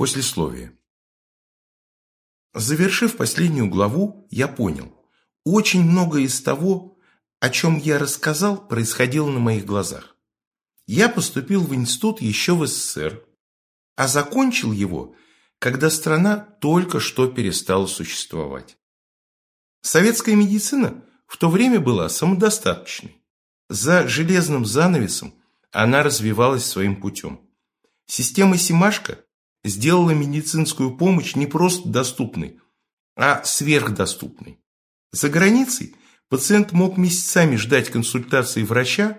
Послесловие. Завершив последнюю главу, я понял, очень многое из того, о чем я рассказал, происходило на моих глазах. Я поступил в институт еще в СССР, а закончил его, когда страна только что перестала существовать. Советская медицина в то время была самодостаточной. За железным занавесом она развивалась своим путем. Система Симашко сделала медицинскую помощь не просто доступной, а сверхдоступной. За границей пациент мог месяцами ждать консультации врача,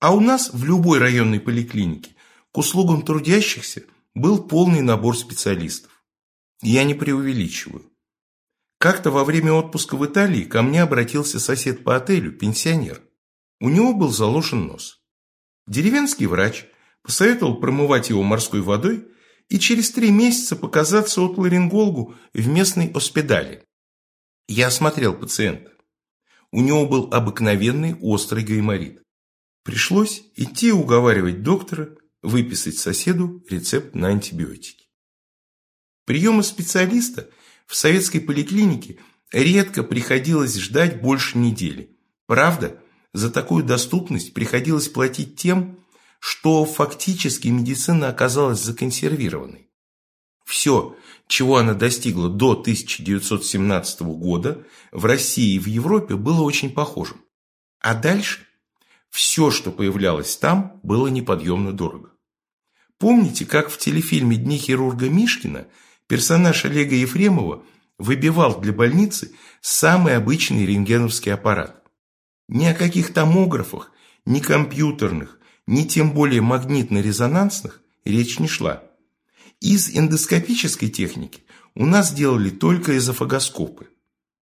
а у нас в любой районной поликлинике к услугам трудящихся был полный набор специалистов. Я не преувеличиваю. Как-то во время отпуска в Италии ко мне обратился сосед по отелю, пенсионер. У него был заложен нос. Деревенский врач посоветовал промывать его морской водой и через три месяца показаться от ларингологу в местной оспедале. Я осмотрел пациента. У него был обыкновенный острый гайморит. Пришлось идти уговаривать доктора выписать соседу рецепт на антибиотики. Приема специалиста в советской поликлинике редко приходилось ждать больше недели. Правда, за такую доступность приходилось платить тем, что фактически медицина оказалась законсервированной. Все, чего она достигла до 1917 года, в России и в Европе было очень похожим. А дальше все, что появлялось там, было неподъемно дорого. Помните, как в телефильме «Дни хирурга Мишкина» персонаж Олега Ефремова выбивал для больницы самый обычный рентгеновский аппарат? Ни о каких томографах, ни компьютерных, ни тем более магнитно-резонансных речь не шла. Из эндоскопической техники у нас делали только эзофагоскопы,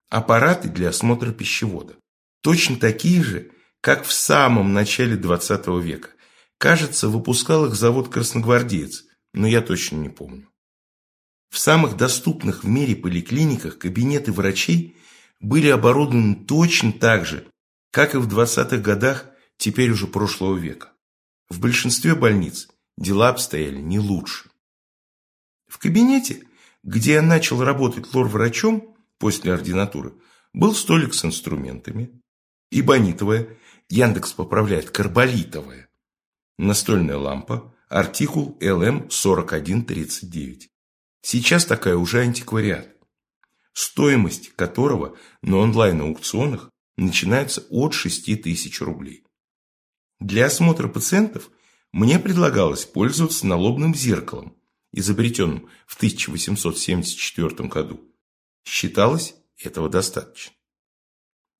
аппараты для осмотра пищевода. Точно такие же, как в самом начале 20 века. Кажется, выпускал их завод «Красногвардеец», но я точно не помню. В самых доступных в мире поликлиниках кабинеты врачей были оборудованы точно так же, как и в 20-х годах теперь уже прошлого века. В большинстве больниц дела обстояли не лучше. В кабинете, где я начал работать лор-врачом после ординатуры, был столик с инструментами, и бонитовая, Яндекс поправляет, карболитовая, настольная лампа, артикул LM4139. Сейчас такая уже антиквариат, стоимость которого на онлайн-аукционах начинается от 6 тысяч рублей. Для осмотра пациентов мне предлагалось пользоваться налобным зеркалом, изобретенным в 1874 году. Считалось, этого достаточно.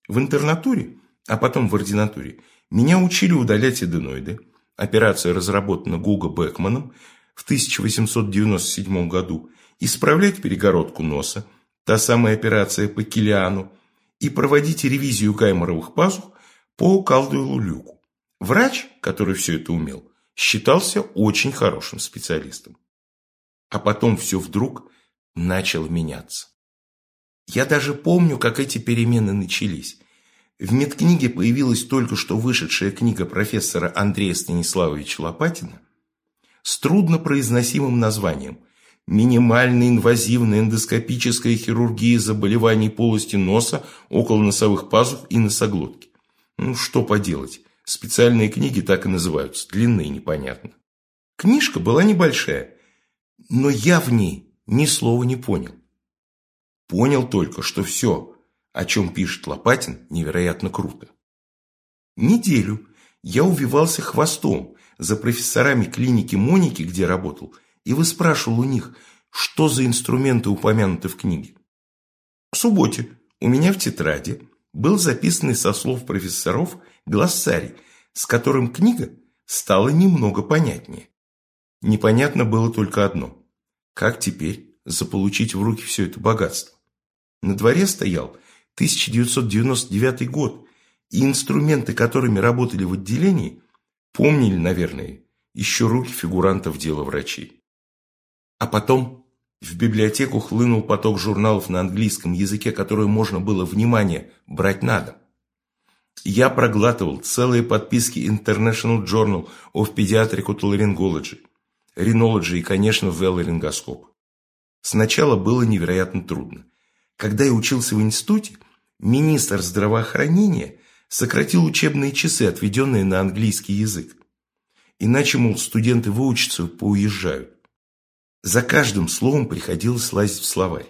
В интернатуре, а потом в ординатуре, меня учили удалять аденоиды. Операция разработана Гуго Бекманом в 1897 году. Исправлять перегородку носа, та самая операция по Килиану, и проводить ревизию гайморовых пазух по Калдуэлу Люку. Врач, который все это умел, считался очень хорошим специалистом. А потом все вдруг начало меняться. Я даже помню, как эти перемены начались. В медкниге появилась только что вышедшая книга профессора Андрея Станиславовича Лопатина с труднопроизносимым названием «Минимально инвазивная эндоскопическая хирургия заболеваний полости носа, около носовых пазух и носоглотки». Ну, что поделать, Специальные книги так и называются, длинные непонятно. Книжка была небольшая, но я в ней ни слова не понял. Понял только, что все, о чем пишет Лопатин, невероятно круто. Неделю я увивался хвостом за профессорами клиники Моники, где работал, и выспрашивал у них, что за инструменты упомянуты в книге. В субботе у меня в тетради был записанный со слов профессоров глоссарий, с которым книга стала немного понятнее. Непонятно было только одно. Как теперь заполучить в руки все это богатство? На дворе стоял 1999 год, и инструменты, которыми работали в отделении, помнили, наверное, еще руки фигурантов дела врачей. А потом в библиотеку хлынул поток журналов на английском языке, которые можно было, внимание, брать на дом. Я проглатывал целые подписки International Journal of Pediatric Otolaryngology, Rhinology и, конечно, Велларингоскоп. Сначала было невероятно трудно. Когда я учился в институте, министр здравоохранения сократил учебные часы, отведенные на английский язык. Иначе, мол, студенты выучатся, поуезжают. За каждым словом приходилось лазить в словарь.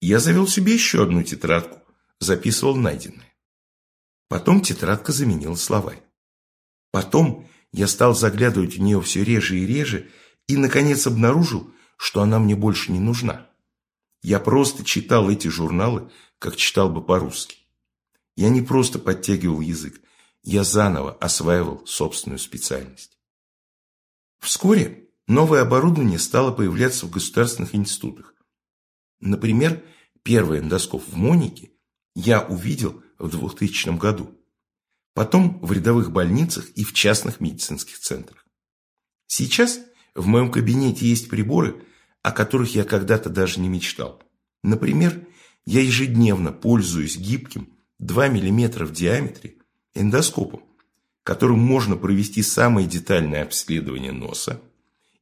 Я завел себе еще одну тетрадку, записывал найденное. Потом тетрадка заменила словарь. Потом я стал заглядывать в нее все реже и реже и, наконец, обнаружил, что она мне больше не нужна. Я просто читал эти журналы, как читал бы по-русски. Я не просто подтягивал язык, я заново осваивал собственную специальность. Вскоре новое оборудование стало появляться в государственных институтах. Например, первый эндоскоп в Монике я увидел в 2000 году. Потом в рядовых больницах и в частных медицинских центрах. Сейчас в моем кабинете есть приборы, о которых я когда-то даже не мечтал. Например, я ежедневно пользуюсь гибким 2 мм в диаметре эндоскопом, которым можно провести самое детальное обследование носа,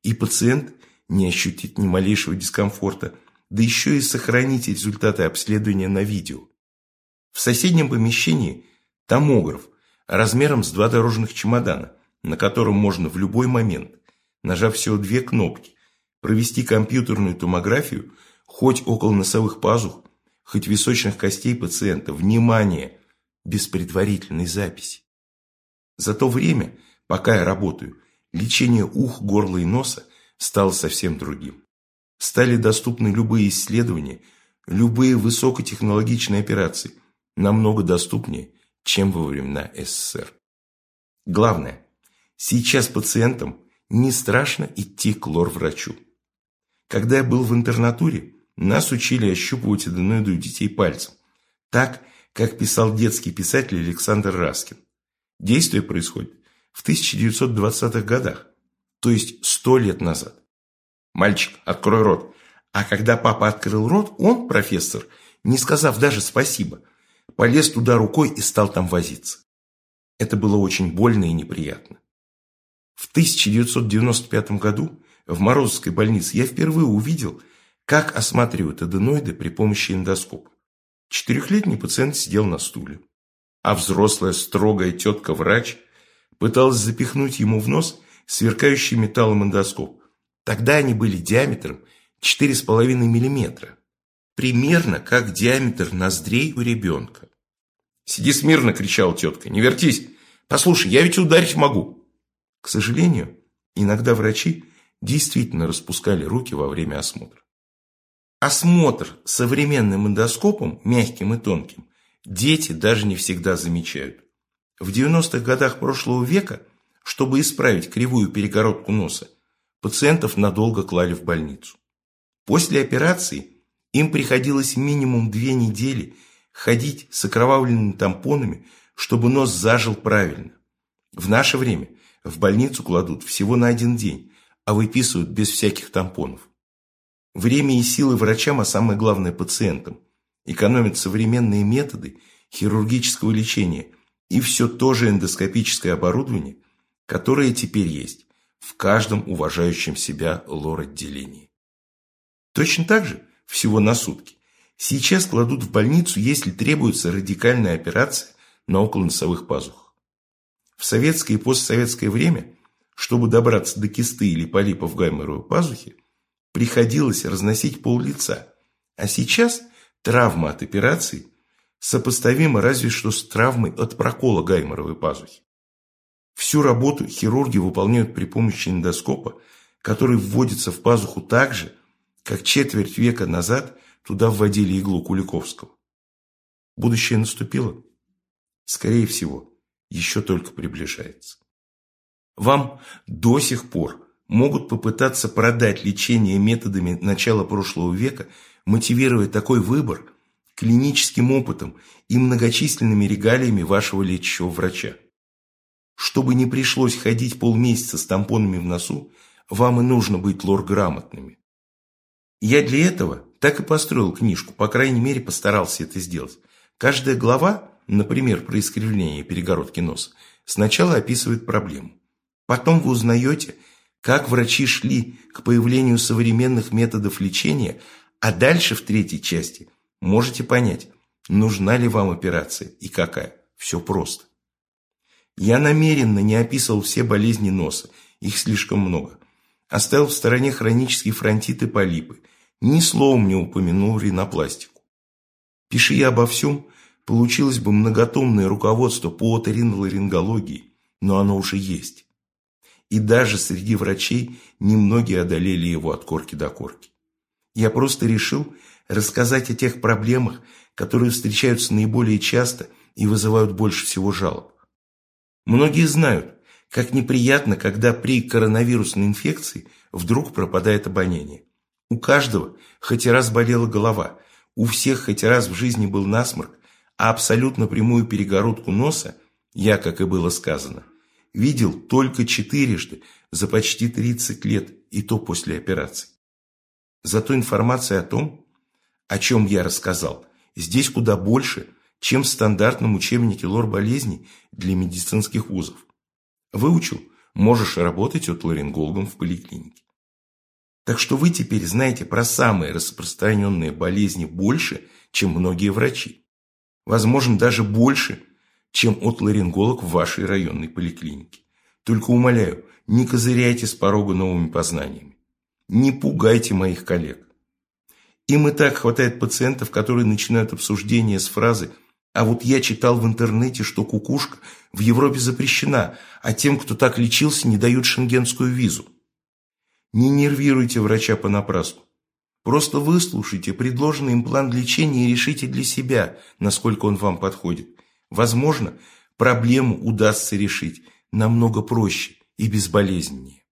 и пациент не ощутит ни малейшего дискомфорта, да еще и сохранить результаты обследования на видео. В соседнем помещении томограф размером с два дорожных чемодана, на котором можно в любой момент, нажав всего две кнопки, провести компьютерную томографию хоть около носовых пазух хоть височных костей пациента, внимание, без предварительной записи. За то время, пока я работаю, лечение ух, горла и носа стало совсем другим. Стали доступны любые исследования, любые высокотехнологичные операции, намного доступнее, чем во времена СССР. Главное, сейчас пациентам не страшно идти к лор-врачу. Когда я был в интернатуре, нас учили ощупывать аденоиды у детей пальцем. Так, как писал детский писатель Александр Раскин. Действие происходит в 1920-х годах, то есть сто лет назад. «Мальчик, открой рот». А когда папа открыл рот, он, профессор, не сказав даже спасибо, полез туда рукой и стал там возиться. Это было очень больно и неприятно. В 1995 году в Морозовской больнице я впервые увидел – как осматривают аденоиды при помощи эндоскопа? Четырехлетний пациент сидел на стуле, а взрослая строгая тетка-врач пыталась запихнуть ему в нос сверкающий металлом эндоскоп. Тогда они были диаметром 4,5 мм, примерно как диаметр ноздрей у ребенка. «Сиди смирно!» – кричала тетка. «Не вертись! Послушай, я ведь ударить могу!» К сожалению, иногда врачи действительно распускали руки во время осмотра. Осмотр современным эндоскопом, мягким и тонким, дети даже не всегда замечают. В 90-х годах прошлого века, чтобы исправить кривую перегородку носа, пациентов надолго клали в больницу. После операции им приходилось минимум две недели ходить с окровавленными тампонами, чтобы нос зажил правильно. В наше время в больницу кладут всего на один день, а выписывают без всяких тампонов. Время и силы врачам, а самое главное пациентам. Экономят современные методы хирургического лечения и все то же эндоскопическое оборудование, которое теперь есть в каждом уважающем себя лор-отделении. Точно так же, всего на сутки, сейчас кладут в больницу, если требуется радикальная операция на околоносовых пазухах. В советское и постсоветское время, чтобы добраться до кисты или полипа в гайморовой пазухе, приходилось разносить пол лица. А сейчас травма от операции сопоставима разве что с травмой от прокола гайморовой пазухи. Всю работу хирурги выполняют при помощи эндоскопа, который вводится в пазуху так же, как четверть века назад туда вводили иглу Куликовского. Будущее наступило? Скорее всего, еще только приближается. Вам до сих пор могут попытаться продать лечение методами начала прошлого века, мотивируя такой выбор клиническим опытом и многочисленными регалиями вашего лечащего врача. Чтобы не пришлось ходить полмесяца с тампонами в носу, вам и нужно быть лор-грамотными. Я для этого так и построил книжку, по крайней мере постарался это сделать. Каждая глава, например, про искривление перегородки носа, сначала описывает проблему. Потом вы узнаете, как врачи шли к появлению современных методов лечения, а дальше в третьей части можете понять, нужна ли вам операция и какая. Все просто. Я намеренно не описывал все болезни носа, их слишком много. Оставил в стороне хронический фронтит и полипы. Ни словом не упомянул ринопластику. Пиши я обо всем, получилось бы многотомное руководство по оториноларингологии, но оно уже есть. И даже среди врачей немногие одолели его от корки до корки. Я просто решил рассказать о тех проблемах, которые встречаются наиболее часто и вызывают больше всего жалоб. Многие знают, как неприятно, когда при коронавирусной инфекции вдруг пропадает обоняние. У каждого хоть раз болела голова, у всех хоть раз в жизни был насморк, а абсолютно прямую перегородку носа, я, как и было сказано, видел только четырежды за почти 30 лет, и то после операции. Зато информация о том, о чем я рассказал, здесь куда больше, чем в стандартном учебнике лор болезней для медицинских вузов. Выучил, можешь работать от ларингологом в поликлинике. Так что вы теперь знаете про самые распространенные болезни больше, чем многие врачи. Возможно, даже больше, чем от ларинголог в вашей районной поликлинике. Только умоляю, не козыряйте с порога новыми познаниями. Не пугайте моих коллег. Им и так хватает пациентов, которые начинают обсуждение с фразы «А вот я читал в интернете, что кукушка в Европе запрещена, а тем, кто так лечился, не дают шенгенскую визу». Не нервируйте врача понапрасну. Просто выслушайте предложенный им план лечения и решите для себя, насколько он вам подходит. Возможно, проблему удастся решить намного проще и безболезненнее.